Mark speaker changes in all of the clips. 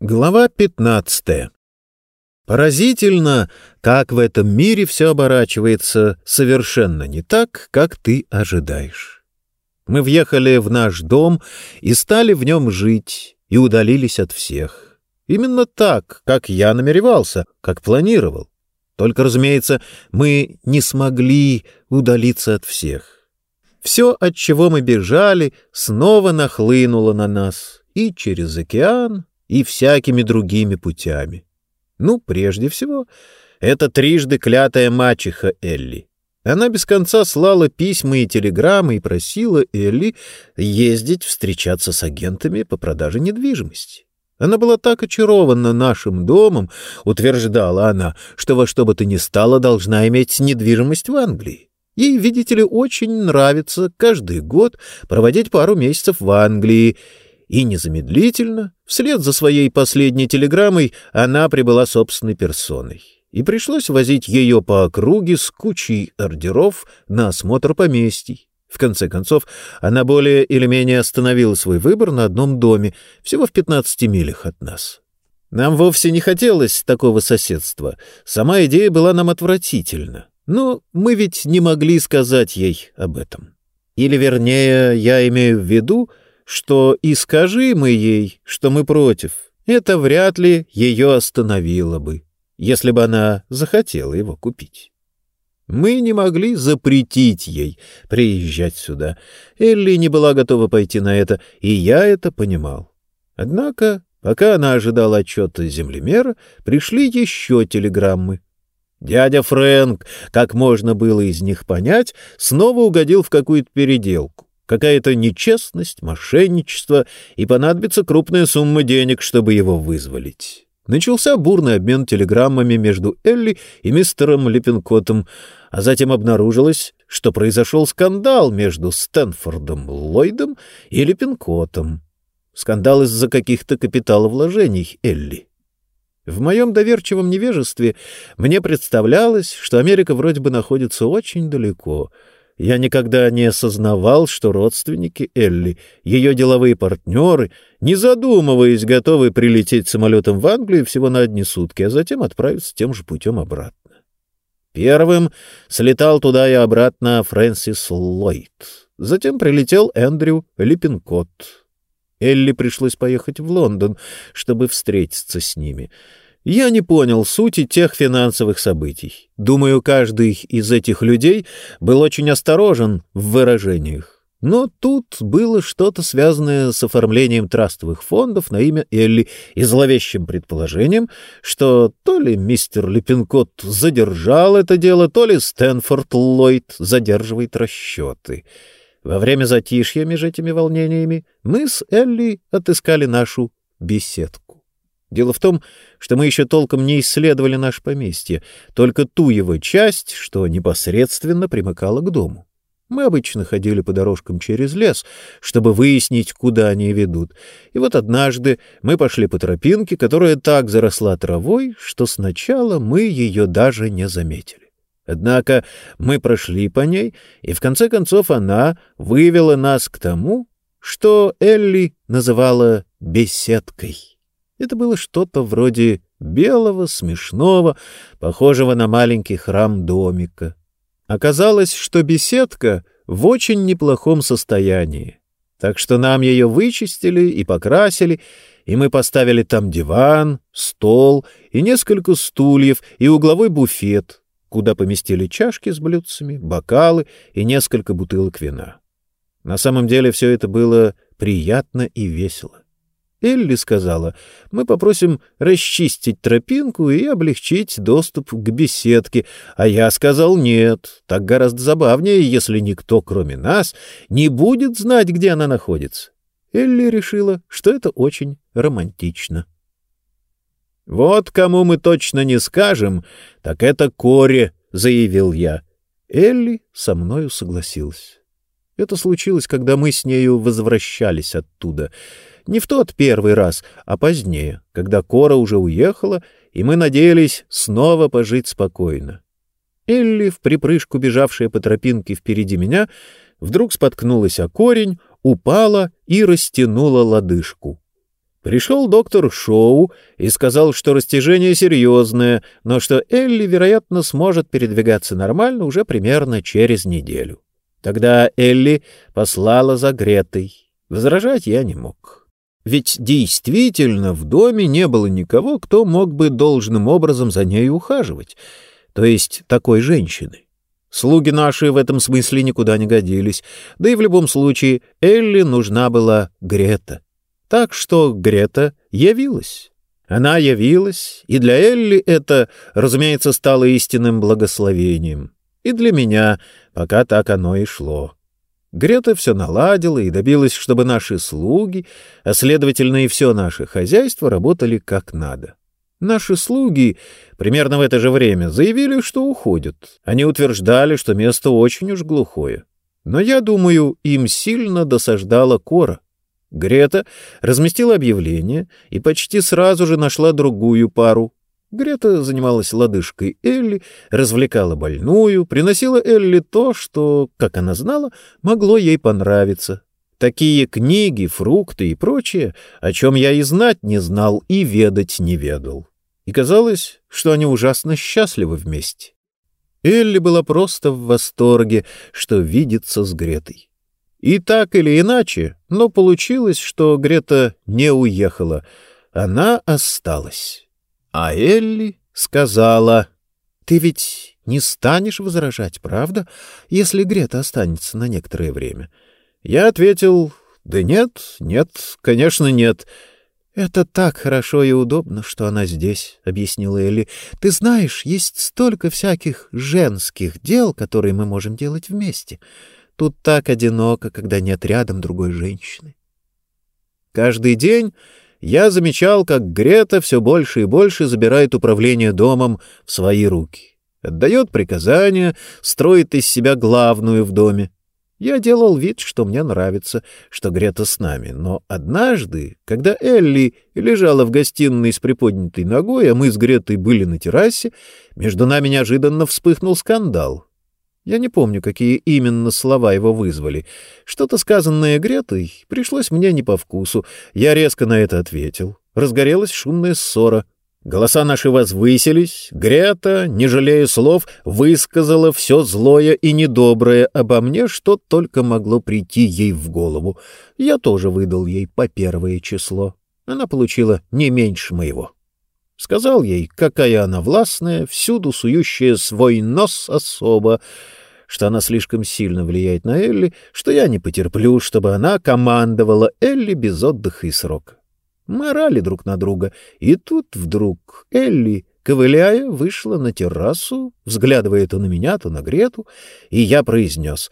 Speaker 1: Глава 15. Поразительно, как в этом мире все оборачивается совершенно не так, как ты ожидаешь. Мы въехали в наш дом и стали в нем жить, и удалились от всех. Именно так, как я намеревался, как планировал. Только, разумеется, мы не смогли удалиться от всех. Все, от чего мы бежали, снова нахлынуло на нас и через океан, и всякими другими путями. Ну, прежде всего, это трижды клятая мачеха Элли. Она без конца слала письма и телеграммы и просила Элли ездить встречаться с агентами по продаже недвижимости. Она была так очарована нашим домом, утверждала она, что во что бы то ни стало должна иметь недвижимость в Англии. Ей, видите ли, очень нравится каждый год проводить пару месяцев в Англии, и незамедлительно, вслед за своей последней телеграммой, она прибыла собственной персоной. И пришлось возить ее по округе с кучей ордеров на осмотр поместий. В конце концов, она более или менее остановила свой выбор на одном доме, всего в 15 милях от нас. Нам вовсе не хотелось такого соседства. Сама идея была нам отвратительна. Но мы ведь не могли сказать ей об этом. Или, вернее, я имею в виду, что и скажи мы ей, что мы против, это вряд ли ее остановило бы, если бы она захотела его купить. Мы не могли запретить ей приезжать сюда. Элли не была готова пойти на это, и я это понимал. Однако, пока она ожидала отчета землемера, пришли еще телеграммы. Дядя Фрэнк, как можно было из них понять, снова угодил в какую-то переделку какая-то нечестность, мошенничество, и понадобится крупная сумма денег, чтобы его вызволить. Начался бурный обмен телеграммами между Элли и мистером Липпенкотом, а затем обнаружилось, что произошел скандал между Стэнфордом Ллойдом и Липпенкотом. Скандал из-за каких-то капиталовложений Элли. В моем доверчивом невежестве мне представлялось, что Америка вроде бы находится очень далеко — я никогда не осознавал, что родственники Элли, ее деловые партнеры, не задумываясь, готовы прилететь самолетом в Англию всего на одни сутки, а затем отправиться тем же путем обратно. Первым слетал туда и обратно Фрэнсис Ллойд. Затем прилетел Эндрю Липпинкот. Элли пришлось поехать в Лондон, чтобы встретиться с ними — я не понял сути тех финансовых событий. Думаю, каждый из этих людей был очень осторожен в выражениях. Но тут было что-то связанное с оформлением трастовых фондов на имя Элли и зловещим предположением, что то ли мистер Липпинкот задержал это дело, то ли Стэнфорд Ллойд задерживает расчеты. Во время затишья между этими волнениями мы с Элли отыскали нашу беседку. Дело в том, что мы еще толком не исследовали наше поместье, только ту его часть, что непосредственно примыкала к дому. Мы обычно ходили по дорожкам через лес, чтобы выяснить, куда они ведут. И вот однажды мы пошли по тропинке, которая так заросла травой, что сначала мы ее даже не заметили. Однако мы прошли по ней, и в конце концов она вывела нас к тому, что Элли называла «беседкой». Это было что-то вроде белого, смешного, похожего на маленький храм домика. Оказалось, что беседка в очень неплохом состоянии, так что нам ее вычистили и покрасили, и мы поставили там диван, стол и несколько стульев и угловой буфет, куда поместили чашки с блюдцами, бокалы и несколько бутылок вина. На самом деле все это было приятно и весело. Элли сказала, мы попросим расчистить тропинку и облегчить доступ к беседке, а я сказал нет, так гораздо забавнее, если никто, кроме нас, не будет знать, где она находится. Элли решила, что это очень романтично. «Вот кому мы точно не скажем, так это Коре», — заявил я. Элли со мною согласилась. Это случилось, когда мы с нею возвращались оттуда — не в тот первый раз, а позднее, когда Кора уже уехала, и мы надеялись снова пожить спокойно. Элли, в припрыжку бежавшая по тропинке впереди меня, вдруг споткнулась о корень, упала и растянула лодыжку. Пришел доктор Шоу и сказал, что растяжение серьезное, но что Элли, вероятно, сможет передвигаться нормально уже примерно через неделю. Тогда Элли послала за Гретой. Возражать я не мог. Ведь действительно в доме не было никого, кто мог бы должным образом за ней ухаживать, то есть такой женщины. Слуги наши в этом смысле никуда не годились, да и в любом случае Элли нужна была Грета. Так что Грета явилась. Она явилась, и для Элли это, разумеется, стало истинным благословением. И для меня, пока так оно и шло. Грета все наладила и добилась, чтобы наши слуги, а следовательно и все наше хозяйство, работали как надо. Наши слуги примерно в это же время заявили, что уходят. Они утверждали, что место очень уж глухое. Но я думаю, им сильно досаждала кора. Грета разместила объявление и почти сразу же нашла другую пару. Грета занималась лодыжкой Элли, развлекала больную, приносила Элли то, что, как она знала, могло ей понравиться. Такие книги, фрукты и прочее, о чем я и знать не знал и ведать не ведал. И казалось, что они ужасно счастливы вместе. Элли была просто в восторге, что видится с Гретой. И так или иначе, но получилось, что Грета не уехала, она осталась. А Элли сказала, «Ты ведь не станешь возражать, правда, если Грета останется на некоторое время?» Я ответил, «Да нет, нет, конечно, нет». «Это так хорошо и удобно, что она здесь», — объяснила Элли. «Ты знаешь, есть столько всяких женских дел, которые мы можем делать вместе. Тут так одиноко, когда нет рядом другой женщины». Каждый день я замечал, как Грета все больше и больше забирает управление домом в свои руки. Отдает приказания, строит из себя главную в доме. Я делал вид, что мне нравится, что Грета с нами, но однажды, когда Элли лежала в гостиной с приподнятой ногой, а мы с Гретой были на террасе, между нами неожиданно вспыхнул скандал. Я не помню, какие именно слова его вызвали. Что-то сказанное Гретой пришлось мне не по вкусу. Я резко на это ответил. Разгорелась шумная ссора — Голоса наши возвысились, Грета, не жалея слов, высказала все злое и недоброе обо мне, что только могло прийти ей в голову. Я тоже выдал ей по первое число. Она получила не меньше моего. Сказал ей, какая она властная, всюду сующая свой нос особо, что она слишком сильно влияет на Элли, что я не потерплю, чтобы она командовала Элли без отдыха и срока. Мы орали друг на друга, и тут вдруг Элли, ковыляя, вышла на террасу, взглядывая то на меня, то на Грету, и я произнес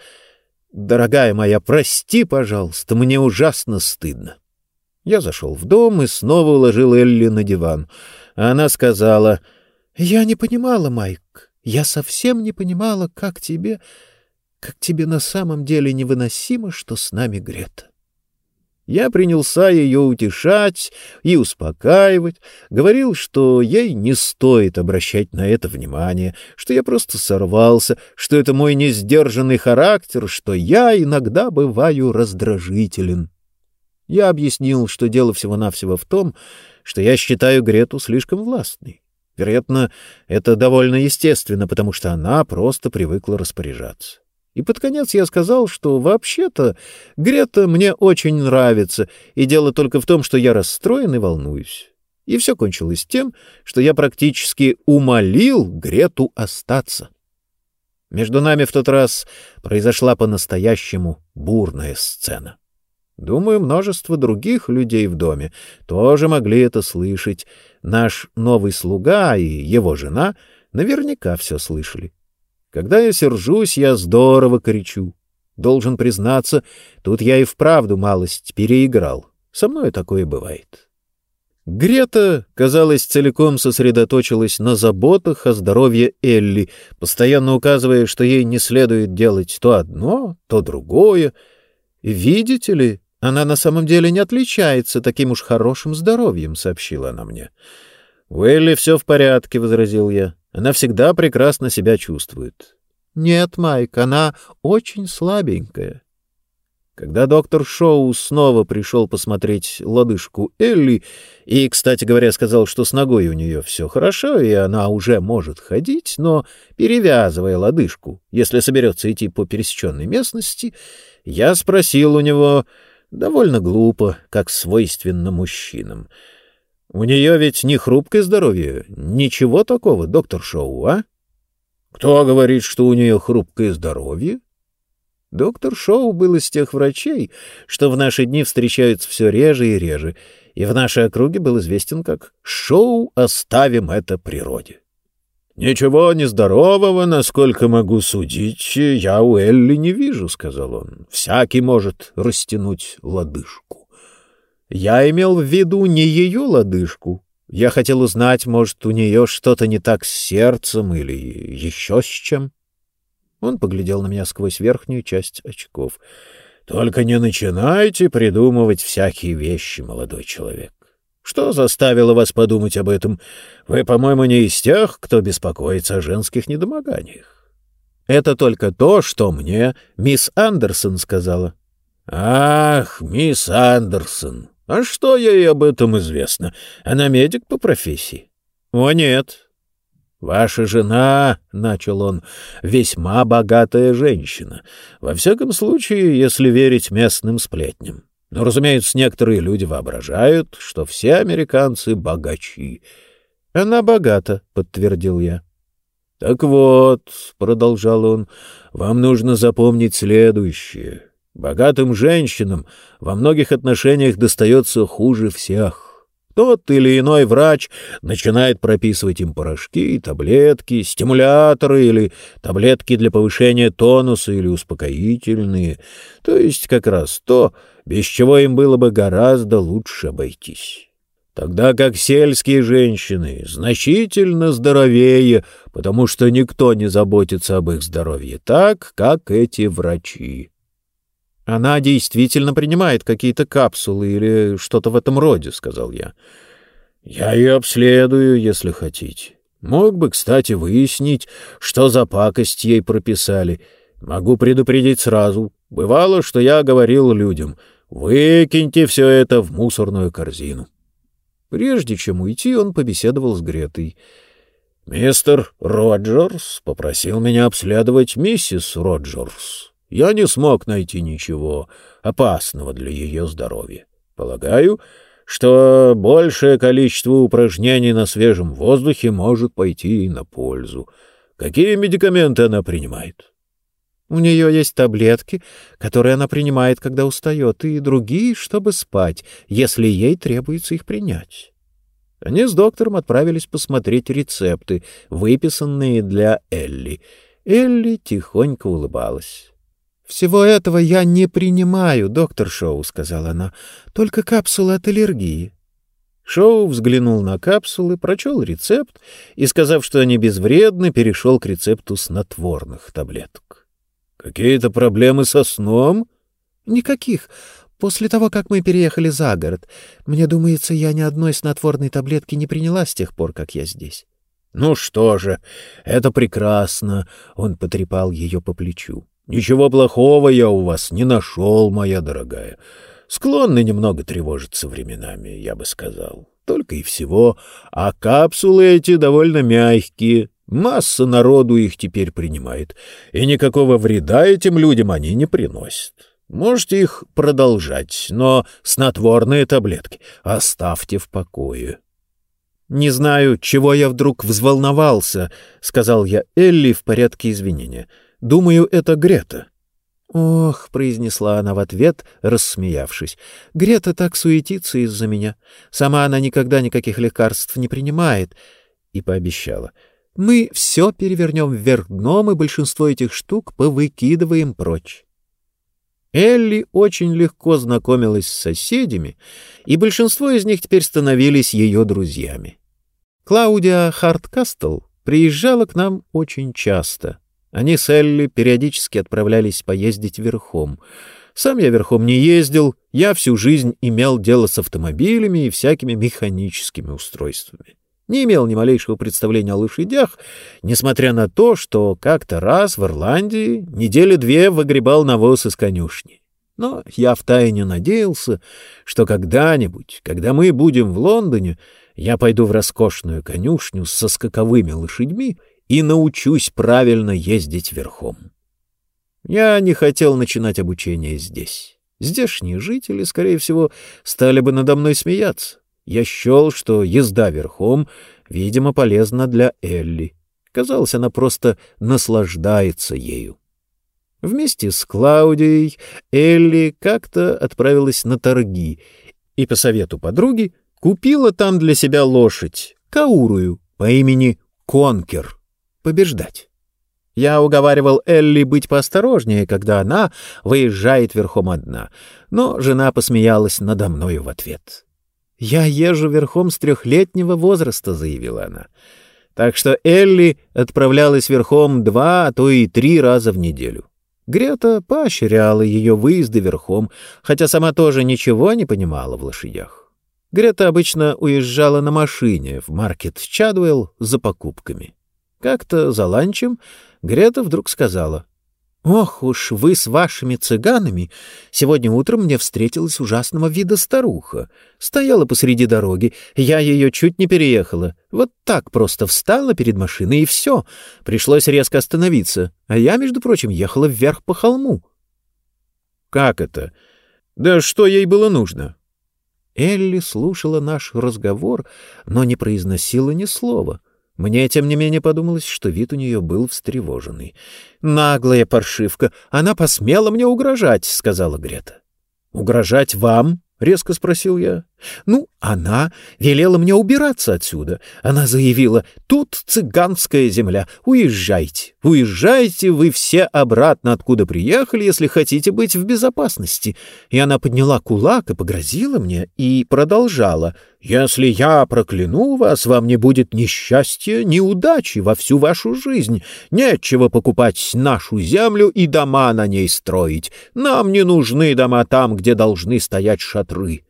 Speaker 1: «Дорогая моя, прости, пожалуйста, мне ужасно стыдно». Я зашел в дом и снова уложил Элли на диван. Она сказала «Я не понимала, Майк, я совсем не понимала, как тебе, как тебе на самом деле невыносимо, что с нами Грета». Я принялся ее утешать и успокаивать, говорил, что ей не стоит обращать на это внимание, что я просто сорвался, что это мой несдержанный характер, что я иногда бываю раздражителен. Я объяснил, что дело всего-навсего в том, что я считаю Грету слишком властной. Вероятно, это довольно естественно, потому что она просто привыкла распоряжаться. И под конец я сказал, что вообще-то Грета мне очень нравится, и дело только в том, что я расстроен и волнуюсь. И все кончилось тем, что я практически умолил Грету остаться. Между нами в тот раз произошла по-настоящему бурная сцена. Думаю, множество других людей в доме тоже могли это слышать. Наш новый слуга и его жена наверняка все слышали. Когда я сержусь, я здорово кричу. Должен признаться, тут я и вправду малость переиграл. Со мной такое бывает. Грета, казалось, целиком сосредоточилась на заботах о здоровье Элли, постоянно указывая, что ей не следует делать то одно, то другое. «Видите ли, она на самом деле не отличается таким уж хорошим здоровьем», — сообщила она мне. «У все в порядке», — возразил я. Она всегда прекрасно себя чувствует. Нет, Майк, она очень слабенькая. Когда доктор Шоу снова пришел посмотреть лодыжку Элли и, кстати говоря, сказал, что с ногой у нее все хорошо, и она уже может ходить, но перевязывая лодыжку, если соберется идти по пересеченной местности, я спросил у него довольно глупо, как свойственно мужчинам. «У нее ведь не хрупкое здоровье, ничего такого, доктор Шоу, а?» «Кто говорит, что у нее хрупкое здоровье?» Доктор Шоу был из тех врачей, что в наши дни встречаются все реже и реже, и в нашей округе был известен как «Шоу оставим это природе». «Ничего нездорового, насколько могу судить, я у Элли не вижу», — сказал он. «Всякий может растянуть лодыжку». Я имел в виду не ее лодыжку. Я хотел узнать, может, у нее что-то не так с сердцем или еще с чем. Он поглядел на меня сквозь верхнюю часть очков. «Только не начинайте придумывать всякие вещи, молодой человек. Что заставило вас подумать об этом? Вы, по-моему, не из тех, кто беспокоится о женских недомоганиях». «Это только то, что мне мисс Андерсон сказала». «Ах, мисс Андерсон! А что ей об этом известно? Она медик по профессии?» «О, нет, «Ваша жена, — начал он, — весьма богатая женщина, во всяком случае, если верить местным сплетням. Но, разумеется, некоторые люди воображают, что все американцы богачи. Она богата, — подтвердил я. — Так вот, — продолжал он, — вам нужно запомнить следующее. Богатым женщинам во многих отношениях достается хуже всех. Тот или иной врач начинает прописывать им порошки, таблетки, стимуляторы или таблетки для повышения тонуса или успокоительные, то есть как раз то, без чего им было бы гораздо лучше обойтись. Тогда как сельские женщины значительно здоровее, потому что никто не заботится об их здоровье так, как эти врачи. Она действительно принимает какие-то капсулы или что-то в этом роде, — сказал я. Я ее обследую, если хотите. Мог бы, кстати, выяснить, что за пакость ей прописали. Могу предупредить сразу. Бывало, что я говорил людям, выкиньте все это в мусорную корзину. Прежде чем уйти, он побеседовал с Гретой. «Мистер Роджерс попросил меня обследовать миссис Роджерс. Я не смог найти ничего опасного для ее здоровья. Полагаю, что большее количество упражнений на свежем воздухе может пойти на пользу. Какие медикаменты она принимает? У нее есть таблетки, которые она принимает, когда устает, и другие, чтобы спать, если ей требуется их принять. Они с доктором отправились посмотреть рецепты, выписанные для Элли. Элли тихонько улыбалась. «Всего этого я не принимаю, доктор Шоу», — сказала она, — «только капсулы от аллергии». Шоу взглянул на капсулы, прочел рецепт и, сказав, что они безвредны, перешел к рецепту снотворных таблеток. «Какие-то проблемы со сном?» «Никаких. После того, как мы переехали за город, мне думается, я ни одной снотворной таблетки не приняла с тех пор, как я здесь». «Ну что же, это прекрасно!» — он потрепал ее по плечу. Ничего плохого я у вас не нашел, моя дорогая. Склонны немного тревожиться временами, я бы сказал. Только и всего. А капсулы эти довольно мягкие. Масса народу их теперь принимает. И никакого вреда этим людям они не приносят. Можете их продолжать, но снотворные таблетки оставьте в покое. «Не знаю, чего я вдруг взволновался», — сказал я Элли в порядке извинения. — Думаю, это Грета». «Ох», — произнесла она в ответ, рассмеявшись, — «Грета так суетится из-за меня. Сама она никогда никаких лекарств не принимает». И пообещала. «Мы все перевернем вверх дном, и большинство этих штук повыкидываем прочь». Элли очень легко знакомилась с соседями, и большинство из них теперь становились ее друзьями. Клаудия Харткастл приезжала к нам очень часто — они с Элли периодически отправлялись поездить верхом. Сам я верхом не ездил, я всю жизнь имел дело с автомобилями и всякими механическими устройствами. Не имел ни малейшего представления о лошадях, несмотря на то, что как-то раз в Ирландии недели две выгребал навоз из конюшни. Но я втайне надеялся, что когда-нибудь, когда мы будем в Лондоне, я пойду в роскошную конюшню со скаковыми лошадьми и научусь правильно ездить верхом. Я не хотел начинать обучение здесь. Здешние жители, скорее всего, стали бы надо мной смеяться. Я счел, что езда верхом, видимо, полезна для Элли. Казалось, она просто наслаждается ею. Вместе с Клаудией Элли как-то отправилась на торги и, по совету подруги, купила там для себя лошадь, каурую, по имени Конкер, побеждать. Я уговаривал Элли быть поосторожнее, когда она выезжает верхом одна, но жена посмеялась надо мною в ответ. «Я езжу верхом с трехлетнего возраста», — заявила она. Так что Элли отправлялась верхом два, а то и три раза в неделю. Грета поощряла ее выезды верхом, хотя сама тоже ничего не понимала в лошадях. Грета обычно уезжала на машине в маркет Чадуэлл за покупками. Как-то за ланчем Грета вдруг сказала — «Ох уж вы с вашими цыганами! Сегодня утром мне встретилась ужасного вида старуха. Стояла посреди дороги, я ее чуть не переехала. Вот так просто встала перед машиной, и все. Пришлось резко остановиться. А я, между прочим, ехала вверх по холму». «Как это? Да что ей было нужно?» Элли слушала наш разговор, но не произносила ни слова. Мне, тем не менее, подумалось, что вид у нее был встревоженный. «Наглая паршивка! Она посмела мне угрожать!» — сказала Грета. «Угрожать вам?» — резко спросил я. «Ну, она велела мне убираться отсюда. Она заявила, тут цыганская земля, уезжайте, уезжайте вы все обратно, откуда приехали, если хотите быть в безопасности». И она подняла кулак и погрозила мне, и продолжала. «Если я прокляну вас, вам не будет ни счастья, ни удачи во всю вашу жизнь. Нечего покупать нашу землю и дома на ней строить. Нам не нужны дома там, где должны стоять шатры».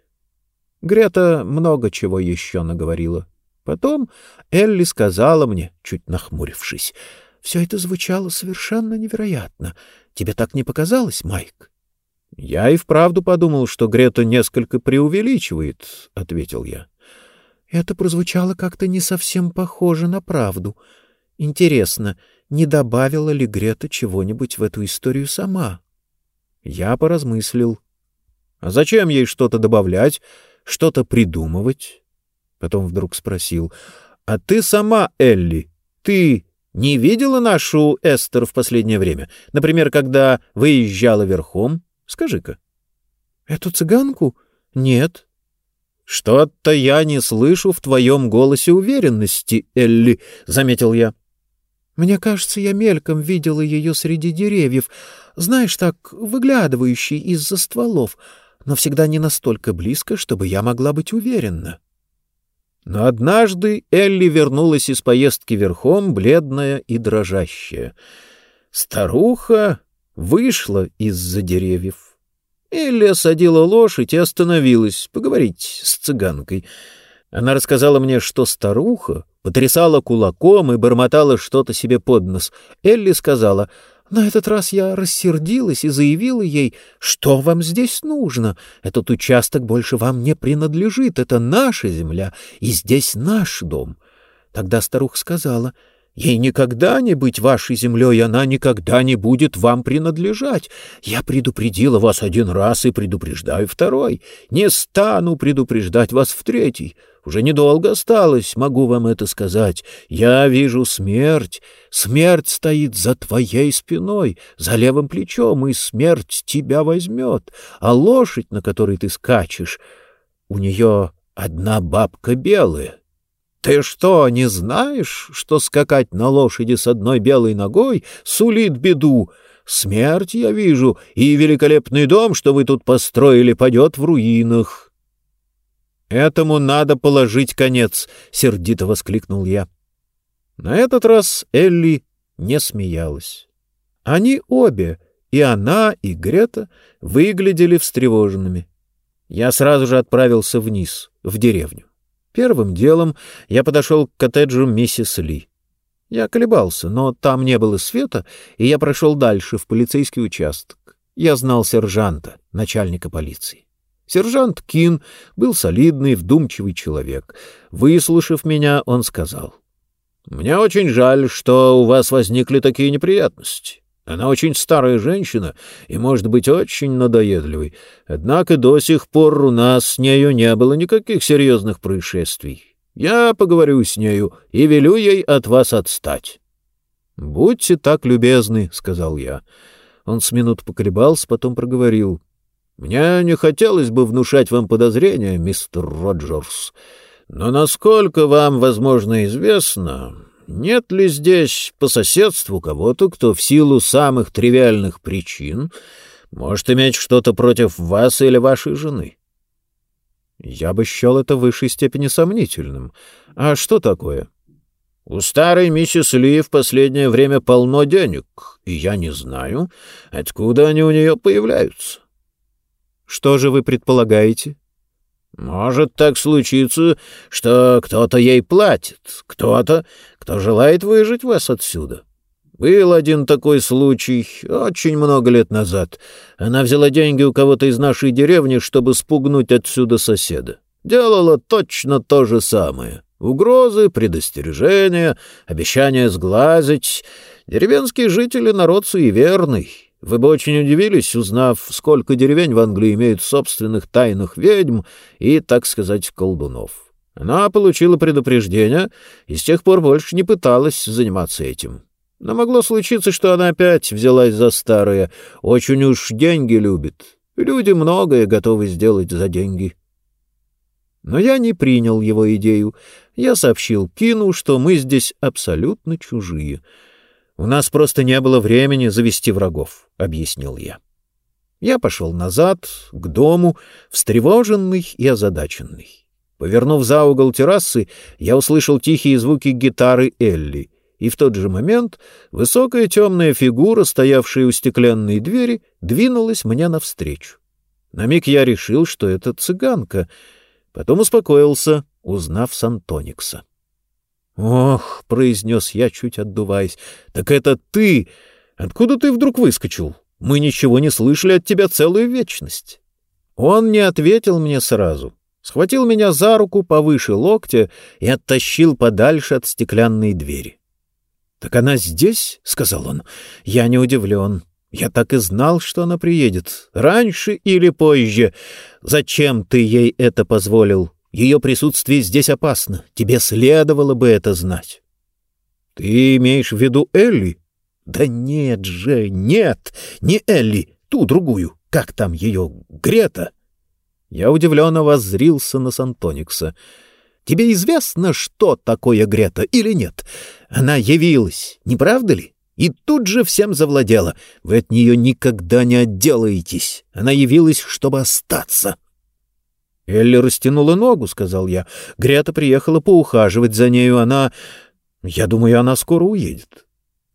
Speaker 1: Грета много чего еще наговорила. Потом Элли сказала мне, чуть нахмурившись, «Все это звучало совершенно невероятно. Тебе так не показалось, Майк?» «Я и вправду подумал, что Грета несколько преувеличивает», — ответил я. «Это прозвучало как-то не совсем похоже на правду. Интересно, не добавила ли Грета чего-нибудь в эту историю сама?» Я поразмыслил. «А зачем ей что-то добавлять, что-то придумывать. Потом вдруг спросил, «А ты сама, Элли, ты не видела нашу Эстер в последнее время? Например, когда выезжала верхом? Скажи-ка». «Эту цыганку? Нет». «Что-то я не слышу в твоем голосе уверенности, Элли», — заметил я. «Мне кажется, я мельком видела ее среди деревьев, знаешь, так, выглядывающей из-за стволов» но всегда не настолько близко, чтобы я могла быть уверена. Но однажды Элли вернулась из поездки верхом, бледная и дрожащая. Старуха вышла из-за деревьев. Элли осадила лошадь и остановилась поговорить с цыганкой. Она рассказала мне, что старуха потрясала кулаком и бормотала что-то себе под нос. Элли сказала — на этот раз я рассердилась и заявила ей, что вам здесь нужно. Этот участок больше вам не принадлежит, это наша земля, и здесь наш дом. Тогда старуха сказала, ей никогда не быть вашей землей, она никогда не будет вам принадлежать. Я предупредила вас один раз и предупреждаю второй. Не стану предупреждать вас в третий. Уже недолго осталось, могу вам это сказать. Я вижу смерть. Смерть стоит за твоей спиной, за левым плечом, и смерть тебя возьмет. А лошадь, на которой ты скачешь, у нее одна бабка белая. Ты что, не знаешь, что скакать на лошади с одной белой ногой сулит беду? Смерть, я вижу, и великолепный дом, что вы тут построили, падет в руинах. «Этому надо положить конец!» — сердито воскликнул я. На этот раз Элли не смеялась. Они обе, и она, и Грета, выглядели встревоженными. Я сразу же отправился вниз, в деревню. Первым делом я подошел к коттеджу миссис Ли. Я колебался, но там не было света, и я прошел дальше, в полицейский участок. Я знал сержанта, начальника полиции. Сержант Кин был солидный, вдумчивый человек. Выслушав меня, он сказал. «Мне очень жаль, что у вас возникли такие неприятности. Она очень старая женщина и может быть очень надоедливой. Однако до сих пор у нас с нею не было никаких серьезных происшествий. Я поговорю с нею и велю ей от вас отстать». «Будьте так любезны», — сказал я. Он с минут поколебался, потом проговорил. «Мне не хотелось бы внушать вам подозрения, мистер Роджерс, но насколько вам, возможно, известно, нет ли здесь по соседству кого-то, кто в силу самых тривиальных причин может иметь что-то против вас или вашей жены? Я бы счел это в высшей степени сомнительным. А что такое? У старой миссис Ли в последнее время полно денег, и я не знаю, откуда они у нее появляются. Что же вы предполагаете? Может так случиться, что кто-то ей платит, кто-то, кто желает выжить вас отсюда. Был один такой случай очень много лет назад. Она взяла деньги у кого-то из нашей деревни, чтобы спугнуть отсюда соседа. Делала точно то же самое. Угрозы, предостережения, обещания сглазить. Деревенские жители — народ суеверный. Вы бы очень удивились, узнав, сколько деревень в Англии имеют собственных тайных ведьм и, так сказать, колдунов. Она получила предупреждение и с тех пор больше не пыталась заниматься этим. Но могло случиться, что она опять взялась за старое. Очень уж деньги любит. Люди многое готовы сделать за деньги. Но я не принял его идею. Я сообщил Кину, что мы здесь абсолютно чужие — «У нас просто не было времени завести врагов», — объяснил я. Я пошел назад, к дому, встревоженный и озадаченный. Повернув за угол террасы, я услышал тихие звуки гитары Элли, и в тот же момент высокая темная фигура, стоявшая у стеклянной двери, двинулась мне навстречу. На миг я решил, что это цыганка, потом успокоился, узнав Сантоникса. «Ох», — произнес я, чуть отдуваясь, — «так это ты! Откуда ты вдруг выскочил? Мы ничего не слышали от тебя целую вечность». Он не ответил мне сразу, схватил меня за руку повыше локтя и оттащил подальше от стеклянной двери. «Так она здесь?» — сказал он. «Я не удивлен. Я так и знал, что она приедет. Раньше или позже. Зачем ты ей это позволил?» Ее присутствие здесь опасно. Тебе следовало бы это знать. — Ты имеешь в виду Элли? — Да нет же, нет, не Элли, ту другую. Как там ее? Грета? Я удивленно воззрился на Сантоникса. — Тебе известно, что такое Грета или нет? Она явилась, не правда ли? И тут же всем завладела. Вы от нее никогда не отделаетесь. Она явилась, чтобы остаться. — Элли растянула ногу, — сказал я. Грета приехала поухаживать за нею. Она... Я думаю, она скоро уедет.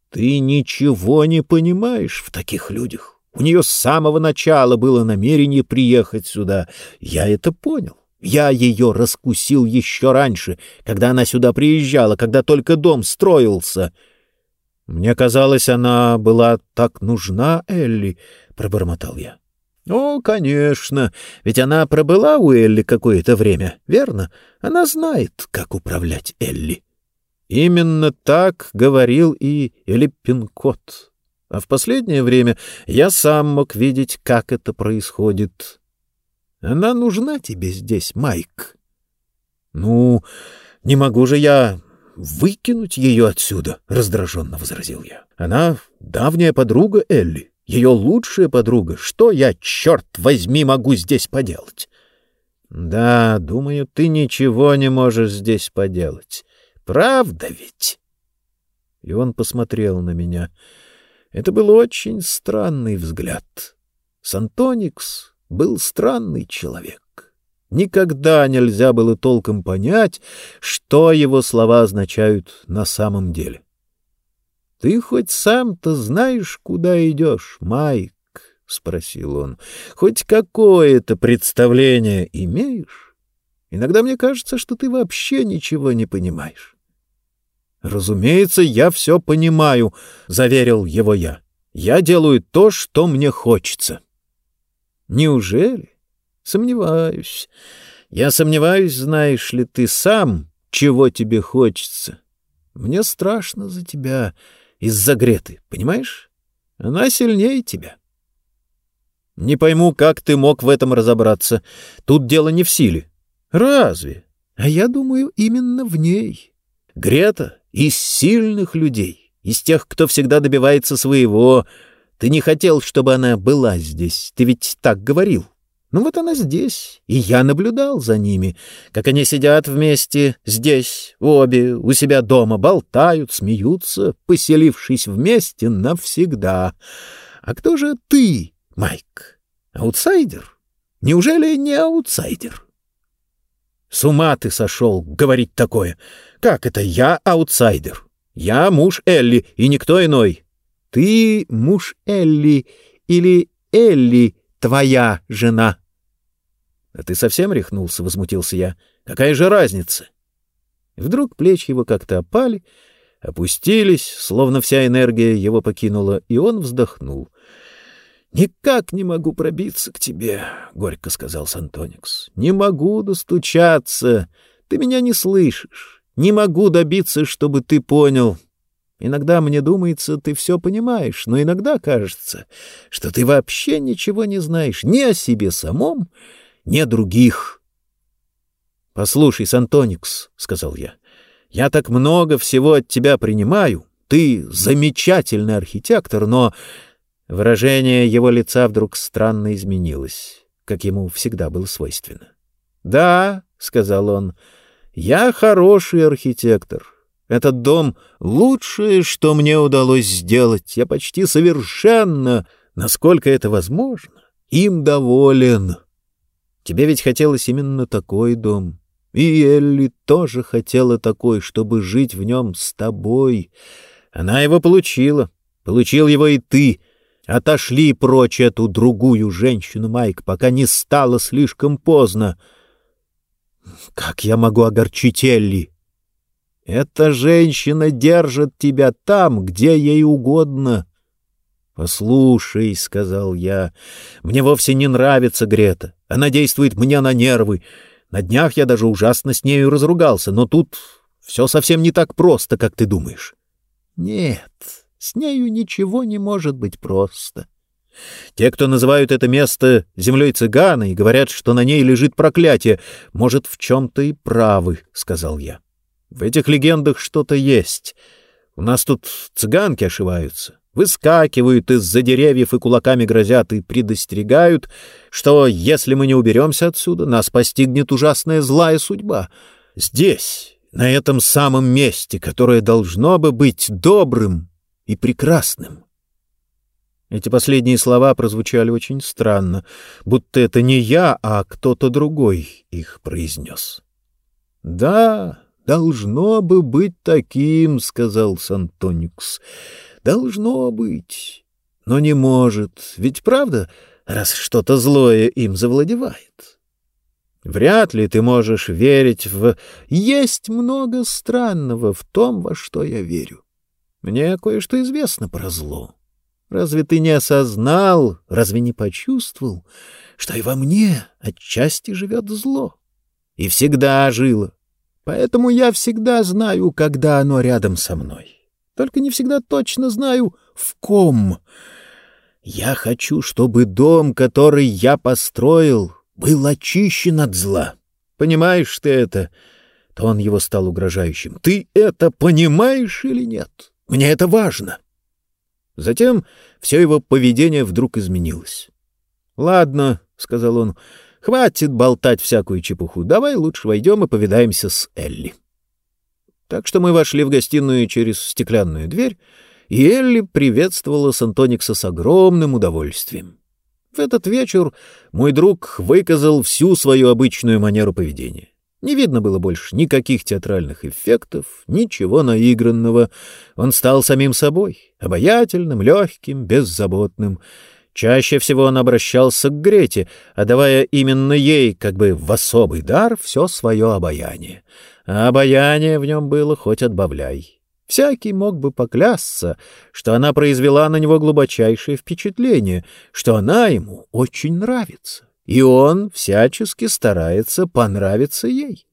Speaker 1: Ты ничего не понимаешь в таких людях. У нее с самого начала было намерение приехать сюда. Я это понял. Я ее раскусил еще раньше, когда она сюда приезжала, когда только дом строился. Мне казалось, она была так нужна Элли, — пробормотал я. «О, конечно, ведь она пробыла у Элли какое-то время, верно? Она знает, как управлять Элли». Именно так говорил и Элиппинкот. А в последнее время я сам мог видеть, как это происходит. Она нужна тебе здесь, Майк. Ну, не могу же я выкинуть ее отсюда, — раздраженно возразил я. Она давняя подруга Элли ее лучшая подруга. Что я, черт возьми, могу здесь поделать? Да, думаю, ты ничего не можешь здесь поделать. Правда ведь? И он посмотрел на меня. Это был очень странный взгляд. Сантоникс был странный человек. Никогда нельзя было толком понять, что его слова означают на самом деле. — Ты хоть сам-то знаешь, куда идешь, Майк? — спросил он. — Хоть какое-то представление имеешь? Иногда мне кажется, что ты вообще ничего не понимаешь. — Разумеется, я все понимаю, — заверил его я. Я делаю то, что мне хочется. Неужели? Сомневаюсь. Я сомневаюсь, знаешь ли ты сам, чего тебе хочется. Мне страшно за тебя из-за Греты, понимаешь? Она сильнее тебя. Не пойму, как ты мог в этом разобраться. Тут дело не в силе. Разве? А я думаю, именно в ней. Грета из сильных людей, из тех, кто всегда добивается своего. Ты не хотел, чтобы она была здесь. Ты ведь так говорил. Ну вот она здесь, и я наблюдал за ними, как они сидят вместе здесь, обе, у себя дома, болтают, смеются, поселившись вместе навсегда. А кто же ты, Майк? Аутсайдер? Неужели не аутсайдер? С ума ты сошел говорить такое. Как это я аутсайдер? Я муж Элли и никто иной. Ты муж Элли или Элли твоя жена? — А ты совсем рехнулся? — возмутился я. — Какая же разница? Вдруг плечи его как-то опали, опустились, словно вся энергия его покинула, и он вздохнул. — Никак не могу пробиться к тебе, — горько сказал Сантоникс. — Не могу достучаться. Ты меня не слышишь. Не могу добиться, чтобы ты понял. Иногда мне думается, ты все понимаешь, но иногда кажется, что ты вообще ничего не знаешь ни о себе самом, не других. — Послушай, Сантоникс, — сказал я, — я так много всего от тебя принимаю. Ты замечательный архитектор, но... Выражение его лица вдруг странно изменилось, как ему всегда было свойственно. — Да, — сказал он, — я хороший архитектор. Этот дом — лучшее, что мне удалось сделать. Я почти совершенно, насколько это возможно, им доволен. Тебе ведь хотелось именно такой дом. И Элли тоже хотела такой, чтобы жить в нем с тобой. Она его получила. Получил его и ты. Отошли прочь эту другую женщину, Майк, пока не стало слишком поздно. Как я могу огорчить Элли? Эта женщина держит тебя там, где ей угодно. «Послушай», — сказал я, — «мне вовсе не нравится Грета. Она действует мне на нервы. На днях я даже ужасно с нею разругался, но тут все совсем не так просто, как ты думаешь». «Нет, с нею ничего не может быть просто». Те, кто называют это место землей цыгана и говорят, что на ней лежит проклятие, может, в чем-то и правы, — сказал я. В этих легендах что-то есть. У нас тут цыганки ошиваются выскакивают из-за деревьев и кулаками грозят и предостерегают, что если мы не уберемся отсюда, нас постигнет ужасная злая судьба. Здесь, на этом самом месте, которое должно бы быть добрым и прекрасным. Эти последние слова прозвучали очень странно, будто это не я, а кто-то другой их произнес. — Да, должно бы быть таким, — сказал Сантоникс. Должно быть. Но не может. Ведь правда, раз что-то злое им завладевает. Вряд ли ты можешь верить в... Есть много странного в том, во что я верю. Мне кое-что известно про зло. Разве ты не осознал, разве не почувствовал, что и во мне отчасти живет зло? И всегда жило. Поэтому я всегда знаю, когда оно рядом со мной только не всегда точно знаю, в ком. Я хочу, чтобы дом, который я построил, был очищен от зла. Понимаешь ты это?» То он его стал угрожающим. «Ты это понимаешь или нет? Мне это важно». Затем все его поведение вдруг изменилось. «Ладно», — сказал он, — «хватит болтать всякую чепуху. Давай лучше войдем и повидаемся с Элли». Так что мы вошли в гостиную через стеклянную дверь, и Элли приветствовала Сантоникса с огромным удовольствием. В этот вечер мой друг выказал всю свою обычную манеру поведения. Не видно было больше никаких театральных эффектов, ничего наигранного. Он стал самим собой, обаятельным, легким, беззаботным. Чаще всего он обращался к Грете, отдавая именно ей, как бы в особый дар, все свое обаяние а обаяние в нем было хоть отбавляй. Всякий мог бы поклясться, что она произвела на него глубочайшее впечатление, что она ему очень нравится, и он всячески старается понравиться ей.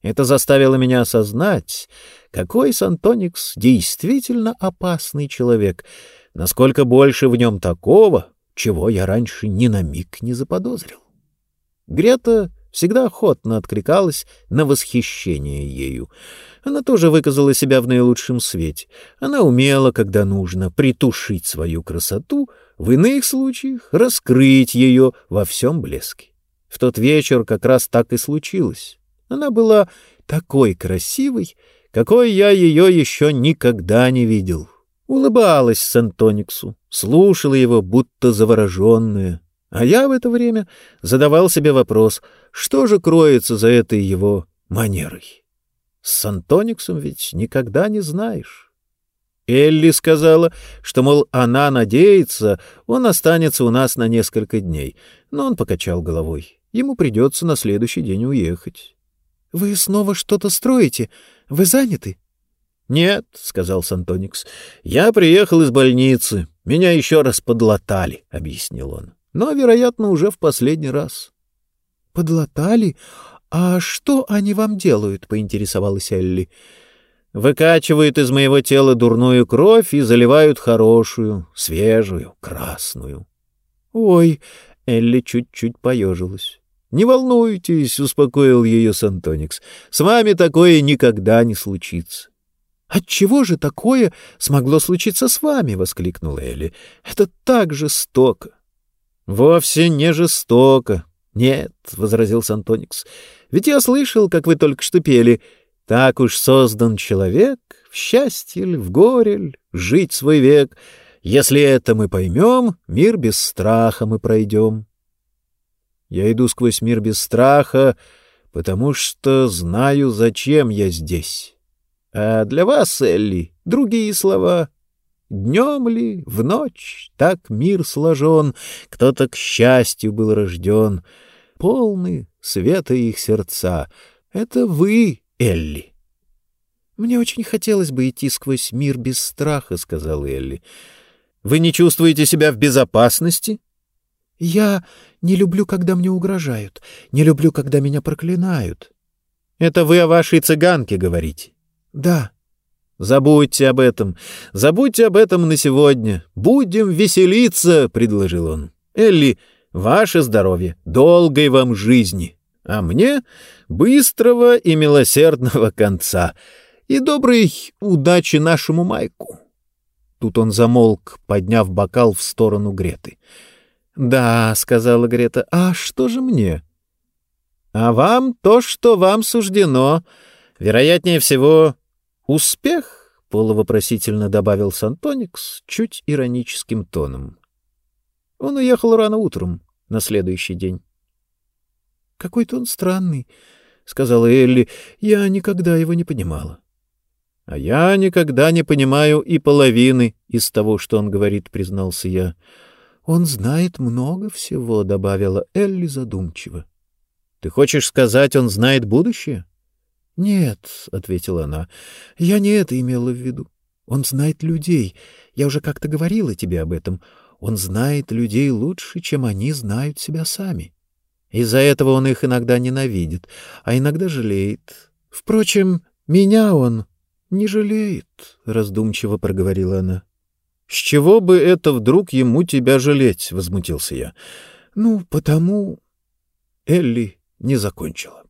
Speaker 1: Это заставило меня осознать, какой Сантоникс действительно опасный человек, насколько больше в нем такого, чего я раньше ни на миг не заподозрил. Грета всегда охотно откликалась на восхищение ею. Она тоже выказала себя в наилучшем свете. Она умела, когда нужно, притушить свою красоту, в иных случаях раскрыть ее во всем блеске. В тот вечер как раз так и случилось. Она была такой красивой, какой я ее еще никогда не видел. Улыбалась Сантониксу, слушала его, будто завороженная. А я в это время задавал себе вопрос, что же кроется за этой его манерой. С Антониксом ведь никогда не знаешь. Элли сказала, что, мол, она надеется, он останется у нас на несколько дней, но он покачал головой. Ему придется на следующий день уехать. — Вы снова что-то строите? Вы заняты? — Нет, — сказал Сантоникс, — я приехал из больницы. Меня еще раз подлатали, — объяснил он но, вероятно, уже в последний раз. — Подлатали? А что они вам делают? — поинтересовалась Элли. — Выкачивают из моего тела дурную кровь и заливают хорошую, свежую, красную. — Ой! — Элли чуть-чуть поежилась. — Не волнуйтесь, — успокоил ее Сантоникс. — С вами такое никогда не случится. — Отчего же такое смогло случиться с вами? — воскликнула Элли. — Это так жестоко. Вовсе не жестоко. Нет, — возразил Сантоникс, — ведь я слышал, как вы только что пели. Так уж создан человек, в счастье ль, в горе ль, жить свой век. Если это мы поймем, мир без страха мы пройдем. Я иду сквозь мир без страха, потому что знаю, зачем я здесь. А для вас, Элли, другие слова — Днем ли, в ночь, так мир сложен, Кто-то к счастью был рожден. Полны света их сердца. Это вы, Элли. — Мне очень хотелось бы идти сквозь мир без страха, — сказал Элли. — Вы не чувствуете себя в безопасности? — Я не люблю, когда мне угрожают, не люблю, когда меня проклинают. — Это вы о вашей цыганке говорите? — Да. — Забудьте об этом. Забудьте об этом на сегодня. Будем веселиться, — предложил он. Элли, ваше здоровье, долгой вам жизни. А мне быстрого и милосердного конца. И доброй удачи нашему Майку. Тут он замолк, подняв бокал в сторону Греты. «Да», — сказала Грета, — «а что же мне?» «А вам то, что вам суждено. Вероятнее всего, «Успех?» — полувопросительно добавил Сантоникс чуть ироническим тоном. Он уехал рано утром, на следующий день. «Какой-то он странный», — сказала Элли. «Я никогда его не понимала». «А я никогда не понимаю и половины из того, что он говорит», — признался я. «Он знает много всего», — добавила Элли задумчиво. «Ты хочешь сказать, он знает будущее?» «Нет», — ответила она, — «я не это имела в виду. Он знает людей. Я уже как-то говорила тебе об этом. Он знает людей лучше, чем они знают себя сами. Из-за этого он их иногда ненавидит, а иногда жалеет. Впрочем, меня он не жалеет», — раздумчиво проговорила она. «С чего бы это вдруг ему тебя жалеть?» — возмутился я. «Ну, потому...» Элли не закончила.